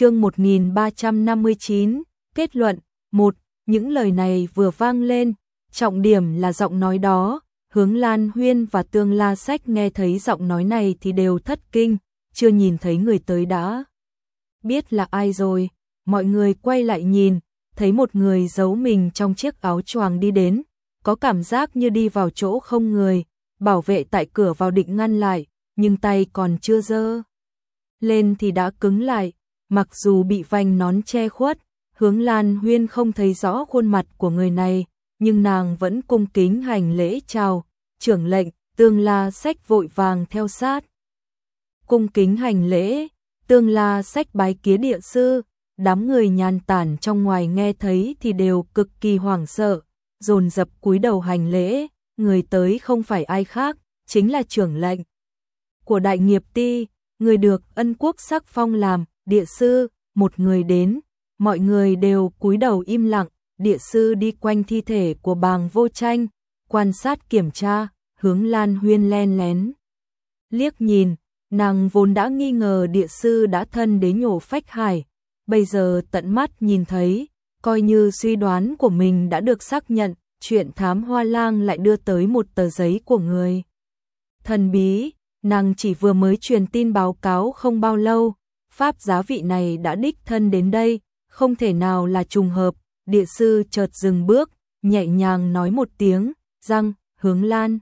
chương 1359, kết luận, một Những lời này vừa vang lên, trọng điểm là giọng nói đó, hướng Lan Huyên và Tương La Sách nghe thấy giọng nói này thì đều thất kinh, chưa nhìn thấy người tới đã. Biết là ai rồi, mọi người quay lại nhìn, thấy một người giấu mình trong chiếc áo choàng đi đến, có cảm giác như đi vào chỗ không người, bảo vệ tại cửa vào định ngăn lại, nhưng tay còn chưa dơ. Lên thì đã cứng lại, mặc dù bị vành nón che khuất, hướng Lan Huyên không thấy rõ khuôn mặt của người này, nhưng nàng vẫn cung kính hành lễ chào, trưởng lệnh, tương la sách vội vàng theo sát. Cung kính hành lễ, tương la sách bái kía địa sư, đám người nhàn tản trong ngoài nghe thấy thì đều cực kỳ hoảng sợ, dồn dập cúi đầu hành lễ, người tới không phải ai khác, chính là trưởng lệnh của đại nghiệp ti, người được ân quốc sắc phong làm địa sư, một người đến, mọi người đều cúi đầu im lặng, địa sư đi quanh thi thể của bàng vô tranh, quan sát kiểm tra, hướng Lan Huyên len lén. Liếc nhìn, nàng vốn đã nghi ngờ địa sư đã thân đế nhổ phách hải, bây giờ tận mắt nhìn thấy, coi như suy đoán của mình đã được xác nhận, chuyện thám hoa lang lại đưa tới một tờ giấy của người. Thần bí, nàng chỉ vừa mới truyền tin báo cáo không bao lâu, pháp giá vị này đã đích thân đến đây, không thể nào là trùng hợp, địa sư chợt dừng bước, nhẹ nhàng nói một tiếng, răng, hướng lan.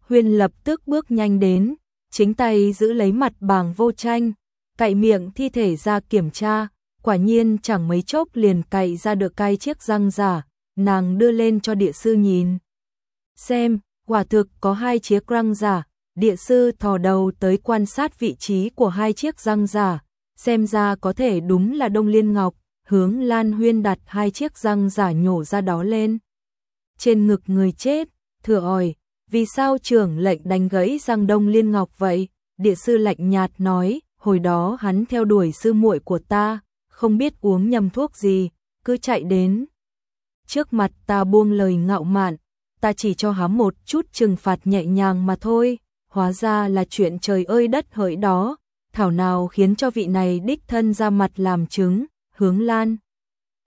Huyên lập tức bước nhanh đến, chính tay giữ lấy mặt bàng vô tranh, cậy miệng thi thể ra kiểm tra, quả nhiên chẳng mấy chốc liền cậy ra được cai chiếc răng giả, nàng đưa lên cho địa sư nhìn. Xem, quả thực có hai chiếc răng giả, địa sư thò đầu tới quan sát vị trí của hai chiếc răng giả, xem ra có thể đúng là Đông Liên Ngọc, hướng Lan Huyên đặt hai chiếc răng giả nhổ ra đó lên. Trên ngực người chết, thừa ỏi, vì sao trưởng lệnh đánh gãy răng Đông Liên Ngọc vậy? Địa sư lạnh nhạt nói, hồi đó hắn theo đuổi sư muội của ta, không biết uống nhầm thuốc gì, cứ chạy đến. Trước mặt ta buông lời ngạo mạn, ta chỉ cho hắn một chút trừng phạt nhẹ nhàng mà thôi, hóa ra là chuyện trời ơi đất hỡi đó, thảo nào khiến cho vị này đích thân ra mặt làm chứng, hướng lan.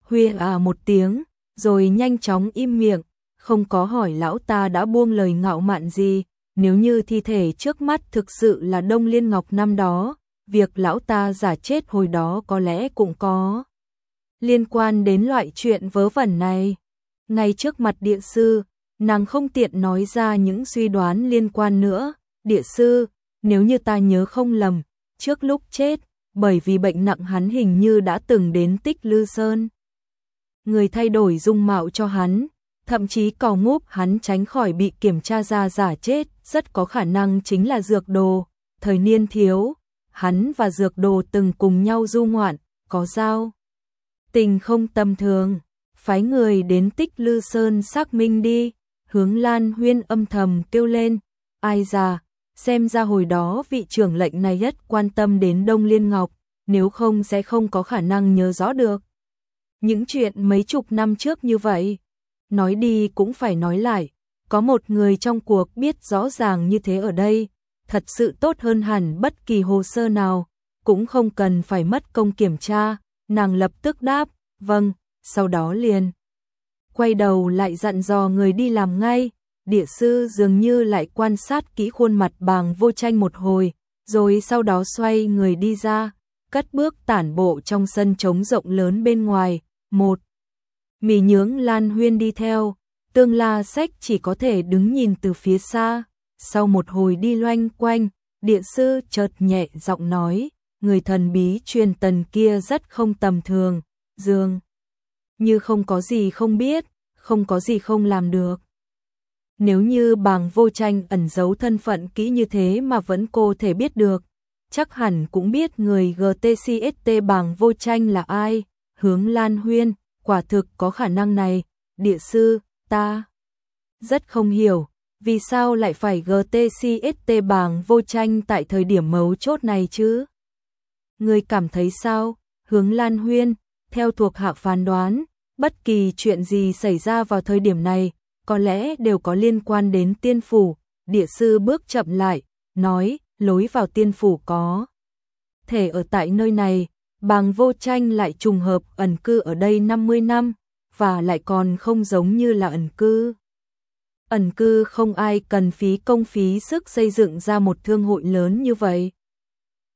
Huy à một tiếng, rồi nhanh chóng im miệng, không có hỏi lão ta đã buông lời ngạo mạn gì, nếu như thi thể trước mắt thực sự là Đông Liên Ngọc năm đó, việc lão ta giả chết hồi đó có lẽ cũng có liên quan đến loại chuyện vớ vẩn này. Ngay trước mặt địa sư, nàng không tiện nói ra những suy đoán liên quan nữa. Địa sư, nếu như ta nhớ không lầm, trước lúc chết, bởi vì bệnh nặng hắn hình như đã từng đến tích Lư Sơn. Người thay đổi dung mạo cho hắn, thậm chí cò ngúp hắn tránh khỏi bị kiểm tra ra giả chết, rất có khả năng chính là dược đồ. Thời niên thiếu, hắn và dược đồ từng cùng nhau du ngoạn, có giao. Tình không tầm thường, phái người đến tích Lư Sơn xác minh đi, hướng Lan Huyên âm thầm kêu lên, ai già, xem ra hồi đó vị trưởng lệnh này rất quan tâm đến Đông Liên Ngọc, nếu không sẽ không có khả năng nhớ rõ được. Những chuyện mấy chục năm trước như vậy, nói đi cũng phải nói lại, có một người trong cuộc biết rõ ràng như thế ở đây, thật sự tốt hơn hẳn bất kỳ hồ sơ nào, cũng không cần phải mất công kiểm tra, nàng lập tức đáp, vâng, sau đó liền. Quay đầu lại dặn dò người đi làm ngay, địa sư dường như lại quan sát kỹ khuôn mặt bàng vô tranh một hồi, rồi sau đó xoay người đi ra, cất bước tản bộ trong sân trống rộng lớn bên ngoài, một. Mì nhướng Lan Huyên đi theo, tương la sách chỉ có thể đứng nhìn từ phía xa, sau một hồi đi loanh quanh, địa sư chợt nhẹ giọng nói, người thần bí truyền tần kia rất không tầm thường, dương. Như không có gì không biết, không có gì không làm được. Nếu như bàng vô tranh ẩn giấu thân phận kỹ như thế mà vẫn cô thể biết được, chắc hẳn cũng biết người GTCST bàng vô tranh là ai, hướng Lan Huyên, quả thực có khả năng này, địa sư, ta rất không hiểu, vì sao lại phải GTCST bàng vô tranh tại thời điểm mấu chốt này chứ? Người cảm thấy sao? Hướng Lan Huyên, theo thuộc hạ phán đoán, bất kỳ chuyện gì xảy ra vào thời điểm này, có lẽ đều có liên quan đến tiên phủ. Địa sư bước chậm lại, nói, lối vào tiên phủ có. Thể ở tại nơi này, Bàng vô tranh lại trùng hợp ẩn cư ở đây 50 năm, và lại còn không giống như là ẩn cư. Ẩn cư không ai cần phí công phí sức xây dựng ra một thương hội lớn như vậy.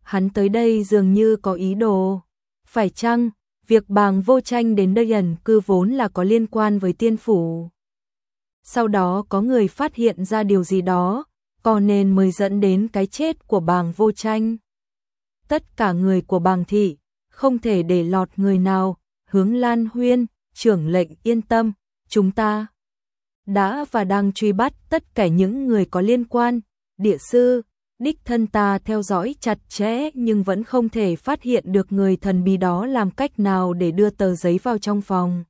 Hắn tới đây dường như có ý đồ. Phải chăng, việc bàng vô tranh đến đây ẩn cư vốn là có liên quan với tiên phủ. Sau đó có người phát hiện ra điều gì đó, có nên mới dẫn đến cái chết của bàng vô tranh. Tất cả người của bàng thị, không thể để lọt người nào, hướng Lan Huyên, trưởng lệnh yên tâm, chúng ta đã và đang truy bắt tất cả những người có liên quan, địa sư, đích thân ta theo dõi chặt chẽ nhưng vẫn không thể phát hiện được người thần bí đó làm cách nào để đưa tờ giấy vào trong phòng.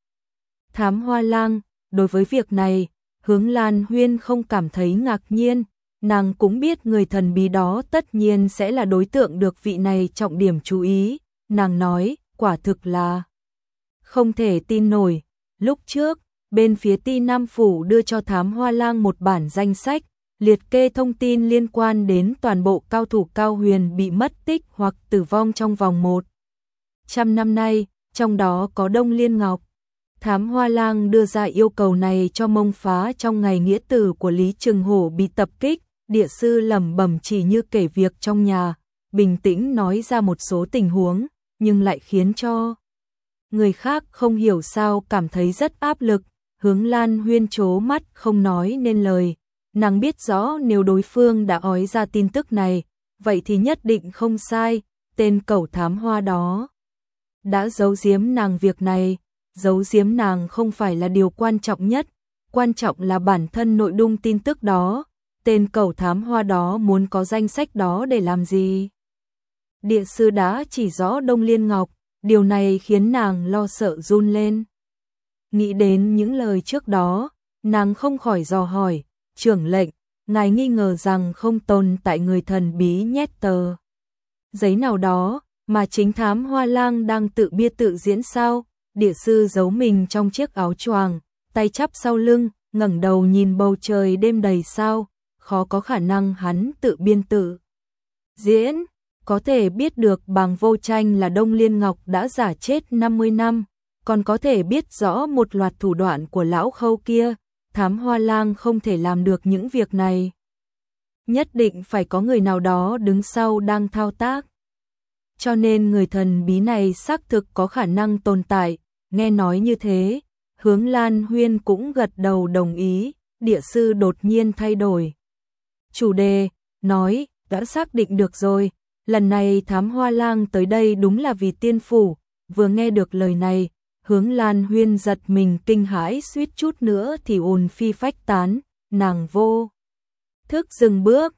Thám hoa lang, đối với việc này, hướng Lan Huyên không cảm thấy ngạc nhiên, nàng cũng biết người thần bí đó tất nhiên sẽ là đối tượng được vị này trọng điểm chú ý, nàng nói, quả thực là không thể tin nổi. Lúc trước, bên phía ti Nam Phủ đưa cho thám hoa lang một bản danh sách, liệt kê thông tin liên quan đến toàn bộ cao thủ cao huyền bị mất tích hoặc tử vong trong vòng một trăm năm nay, trong đó có Đông Liên Ngọc. Thám Hoa Lang đưa ra yêu cầu này cho mông phá trong ngày nghĩa tử của Lý Trường Hổ bị tập kích, địa sư lẩm bẩm chỉ như kể việc trong nhà, bình tĩnh nói ra một số tình huống, nhưng lại khiến cho người khác không hiểu sao cảm thấy rất áp lực, hướng Lan Huyên chố mắt không nói nên lời, nàng biết rõ nếu đối phương đã ói ra tin tức này, vậy thì nhất định không sai, tên cẩu thám hoa đó đã giấu giếm nàng việc này, giấu giếm nàng không phải là điều quan trọng nhất, quan trọng là bản thân nội dung tin tức đó, tên cầu thám hoa đó muốn có danh sách đó để làm gì. Địa sư đã chỉ rõ Đông Liên Ngọc, điều này khiến nàng lo sợ run lên. Nghĩ đến những lời trước đó, nàng không khỏi dò hỏi, trưởng lệnh, ngài nghi ngờ rằng không tồn tại người thần bí nhét tờ. Giấy nào đó, mà chính thám hoa lang đang tự bia tự diễn sao, địa sư giấu mình trong chiếc áo choàng, tay chắp sau lưng, ngẩng đầu nhìn bầu trời đêm đầy sao, khó có khả năng hắn tự biên tự. Diễn, có thể biết được bằng vô tranh là Đông Liên Ngọc đã giả chết 50 năm, còn có thể biết rõ một loạt thủ đoạn của lão khâu kia, thám hoa lang không thể làm được những việc này. Nhất định phải có người nào đó đứng sau đang thao tác. Cho nên người thần bí này xác thực có khả năng tồn tại, nghe nói như thế, hướng Lan Huyên cũng gật đầu đồng ý, địa sư đột nhiên thay đổi. Chủ đề, nói, đã xác định được rồi, lần này thám hoa lang tới đây đúng là vì tiên phủ, vừa nghe được lời này, hướng Lan Huyên giật mình kinh hãi suýt chút nữa thì ồn phi phách tán, nàng vô. Thức dừng bước,